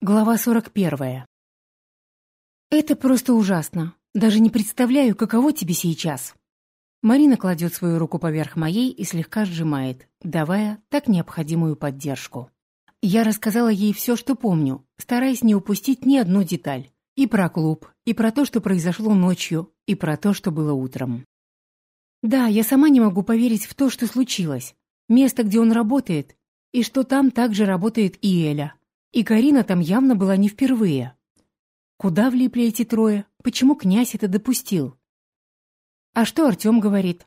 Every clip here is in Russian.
Глава 41. «Это просто ужасно. Даже не представляю, каково тебе сейчас». Марина кладет свою руку поверх моей и слегка сжимает, давая так необходимую поддержку. Я рассказала ей все, что помню, стараясь не упустить ни одну деталь. И про клуб, и про то, что произошло ночью, и про то, что было утром. Да, я сама не могу поверить в то, что случилось. Место, где он работает, и что там также работает и Эля. И Карина там явно была не впервые. Куда влипли эти трое? Почему князь это допустил? А что Артем говорит?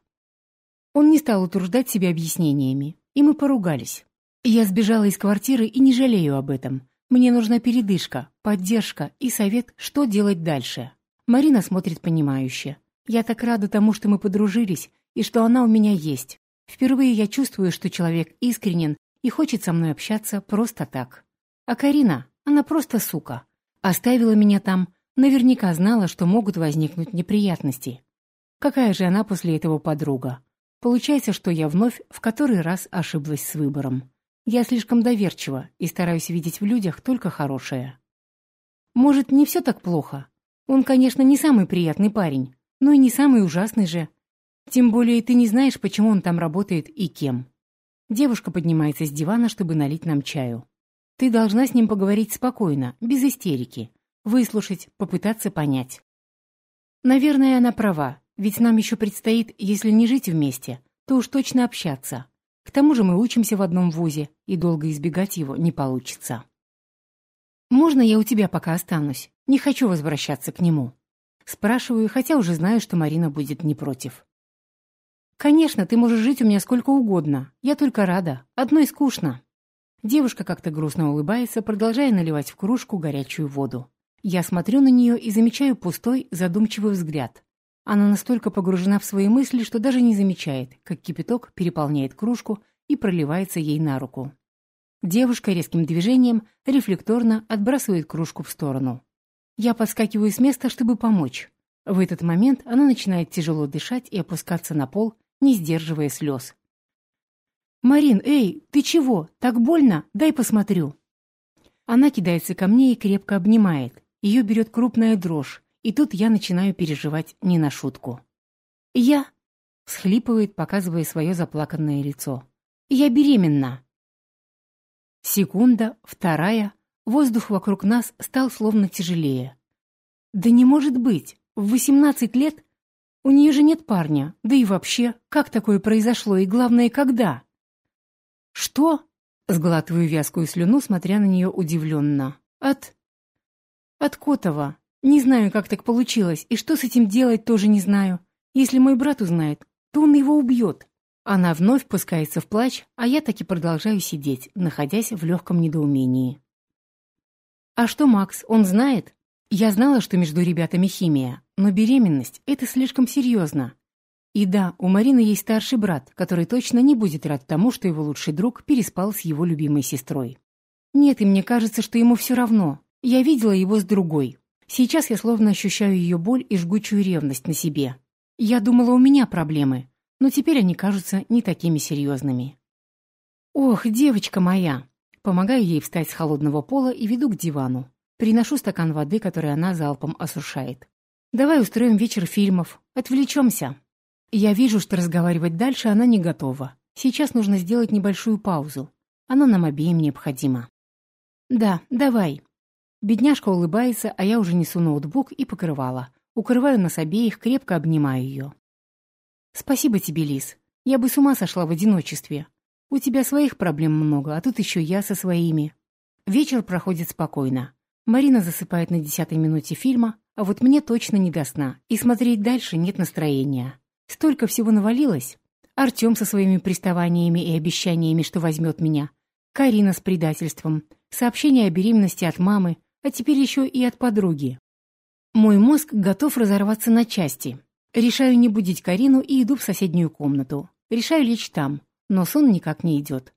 Он не стал утруждать себя объяснениями, и мы поругались. Я сбежала из квартиры и не жалею об этом. Мне нужна передышка, поддержка и совет, что делать дальше. Марина смотрит понимающе. Я так рада тому, что мы подружились, и что она у меня есть. Впервые я чувствую, что человек искренен и хочет со мной общаться просто так. А Карина, она просто сука. Оставила меня там, наверняка знала, что могут возникнуть неприятности. Какая же она после этого подруга? Получается, что я вновь в который раз ошиблась с выбором. Я слишком доверчива и стараюсь видеть в людях только хорошее. Может, не все так плохо? Он, конечно, не самый приятный парень, но и не самый ужасный же. Тем более ты не знаешь, почему он там работает и кем. Девушка поднимается с дивана, чтобы налить нам чаю. Ты должна с ним поговорить спокойно, без истерики. Выслушать, попытаться понять. Наверное, она права, ведь нам еще предстоит, если не жить вместе, то уж точно общаться. К тому же мы учимся в одном вузе, и долго избегать его не получится. «Можно я у тебя пока останусь? Не хочу возвращаться к нему». Спрашиваю, хотя уже знаю, что Марина будет не против. «Конечно, ты можешь жить у меня сколько угодно. Я только рада. Одной скучно». Девушка как-то грустно улыбается, продолжая наливать в кружку горячую воду. Я смотрю на нее и замечаю пустой, задумчивый взгляд. Она настолько погружена в свои мысли, что даже не замечает, как кипяток переполняет кружку и проливается ей на руку. Девушка резким движением рефлекторно отбрасывает кружку в сторону. Я подскакиваю с места, чтобы помочь. В этот момент она начинает тяжело дышать и опускаться на пол, не сдерживая слез. «Марин, эй, ты чего? Так больно? Дай посмотрю». Она кидается ко мне и крепко обнимает. Ее берет крупная дрожь, и тут я начинаю переживать не на шутку. «Я...» — схлипывает, показывая свое заплаканное лицо. «Я беременна». Секунда, вторая. Воздух вокруг нас стал словно тяжелее. «Да не может быть! В восемнадцать лет? У нее же нет парня. Да и вообще, как такое произошло и, главное, когда?» «Что?» — сглатываю вязкую слюну, смотря на нее удивленно. «От...» «От Котова. Не знаю, как так получилось, и что с этим делать, тоже не знаю. Если мой брат узнает, то он его убьет». Она вновь пускается в плач, а я таки продолжаю сидеть, находясь в легком недоумении. «А что Макс, он знает?» Я знала, что между ребятами химия, но беременность — это слишком серьезно. И да, у Марины есть старший брат, который точно не будет рад тому, что его лучший друг переспал с его любимой сестрой. Нет, и мне кажется, что ему все равно. Я видела его с другой. Сейчас я словно ощущаю ее боль и жгучую ревность на себе. Я думала, у меня проблемы, но теперь они кажутся не такими серьезными. «Ох, девочка моя!» Помогаю ей встать с холодного пола и веду к дивану. Приношу стакан воды, который она залпом осушает. «Давай устроим вечер фильмов. Отвлечемся». Я вижу, что разговаривать дальше она не готова. Сейчас нужно сделать небольшую паузу. Она нам обеим необходима. «Да, давай». Бедняжка улыбается, а я уже несу ноутбук и покрывала. Укрываю нас обеих, крепко обнимаю ее. «Спасибо тебе, Лис. Я бы с ума сошла в одиночестве. У тебя своих проблем много, а тут еще я со своими». Вечер проходит спокойно. Марина засыпает на десятой минуте фильма, а вот мне точно не до сна, и смотреть дальше нет настроения. Столько всего навалилось. Артем со своими приставаниями и обещаниями, что возьмет меня. Карина с предательством. Сообщение о беременности от мамы, а теперь еще и от подруги. Мой мозг готов разорваться на части. Решаю не будить Карину и иду в соседнюю комнату. Решаю лечь там, но сон никак не идет.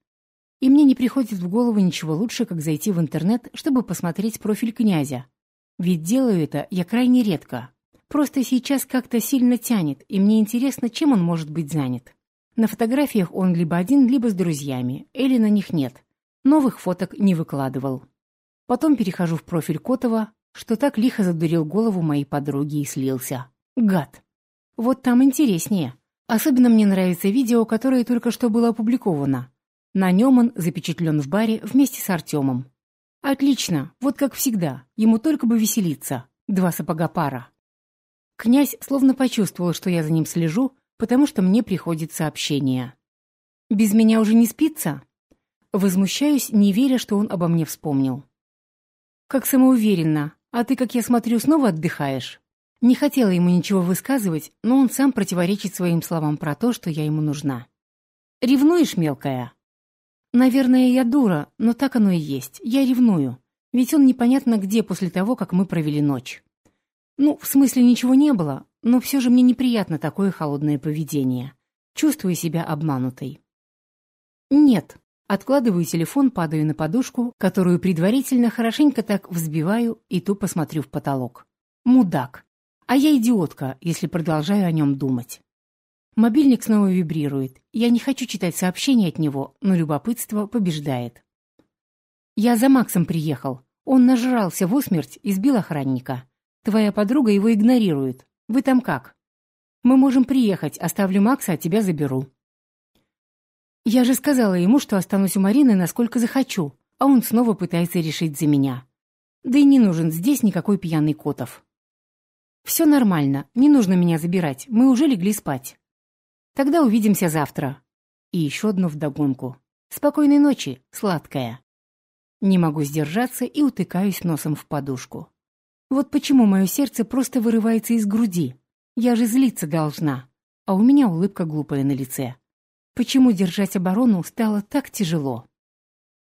И мне не приходит в голову ничего лучше, как зайти в интернет, чтобы посмотреть профиль князя. Ведь делаю это я крайне редко. Просто сейчас как-то сильно тянет, и мне интересно, чем он может быть занят. На фотографиях он либо один, либо с друзьями, или на них нет. Новых фоток не выкладывал. Потом перехожу в профиль Котова, что так лихо задурил голову моей подруги и слился. Гад. Вот там интереснее. Особенно мне нравится видео, которое только что было опубликовано. На нем он запечатлен в баре вместе с Артемом. Отлично, вот как всегда, ему только бы веселиться. Два сапога пара. Князь словно почувствовал, что я за ним слежу, потому что мне приходит сообщение. «Без меня уже не спится?» Возмущаюсь, не веря, что он обо мне вспомнил. «Как самоуверенно. А ты, как я смотрю, снова отдыхаешь?» Не хотела ему ничего высказывать, но он сам противоречит своим словам про то, что я ему нужна. «Ревнуешь, мелкая?» «Наверное, я дура, но так оно и есть. Я ревную. Ведь он непонятно где после того, как мы провели ночь. Ну, в смысле, ничего не было, но все же мне неприятно такое холодное поведение. Чувствую себя обманутой. Нет. Откладываю телефон, падаю на подушку, которую предварительно хорошенько так взбиваю и тупо смотрю в потолок. Мудак. А я идиотка, если продолжаю о нем думать. Мобильник снова вибрирует. Я не хочу читать сообщения от него, но любопытство побеждает. Я за Максом приехал. Он нажрался в усмерть и сбил охранника. Твоя подруга его игнорирует. Вы там как? Мы можем приехать, оставлю Макса, а тебя заберу. Я же сказала ему, что останусь у Марины, насколько захочу, а он снова пытается решить за меня. Да и не нужен здесь никакой пьяный Котов. Все нормально, не нужно меня забирать, мы уже легли спать. Тогда увидимся завтра. И еще одну вдогонку. Спокойной ночи, сладкая. Не могу сдержаться и утыкаюсь носом в подушку. Вот почему мое сердце просто вырывается из груди. Я же злиться должна. А у меня улыбка глупая на лице. Почему держать оборону стало так тяжело?